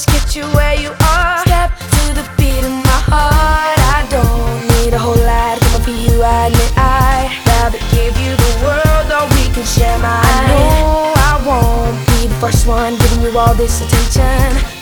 just get you where you are. Step to the beat of my heart. I don't need a whole lot. Come and be you, I admit I rather give you the world or we can share mine. I know I won't be the first one giving you all this attention.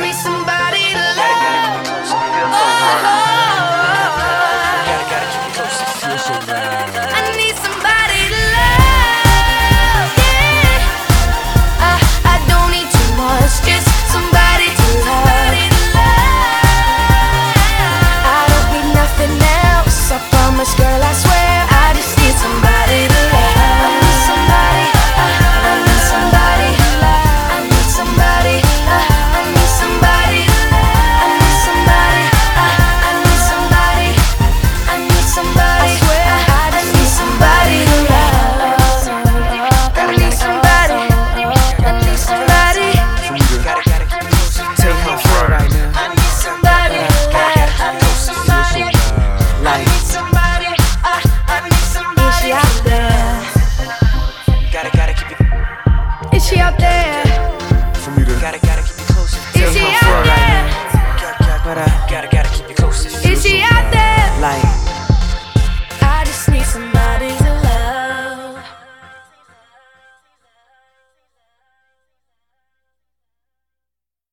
me somebody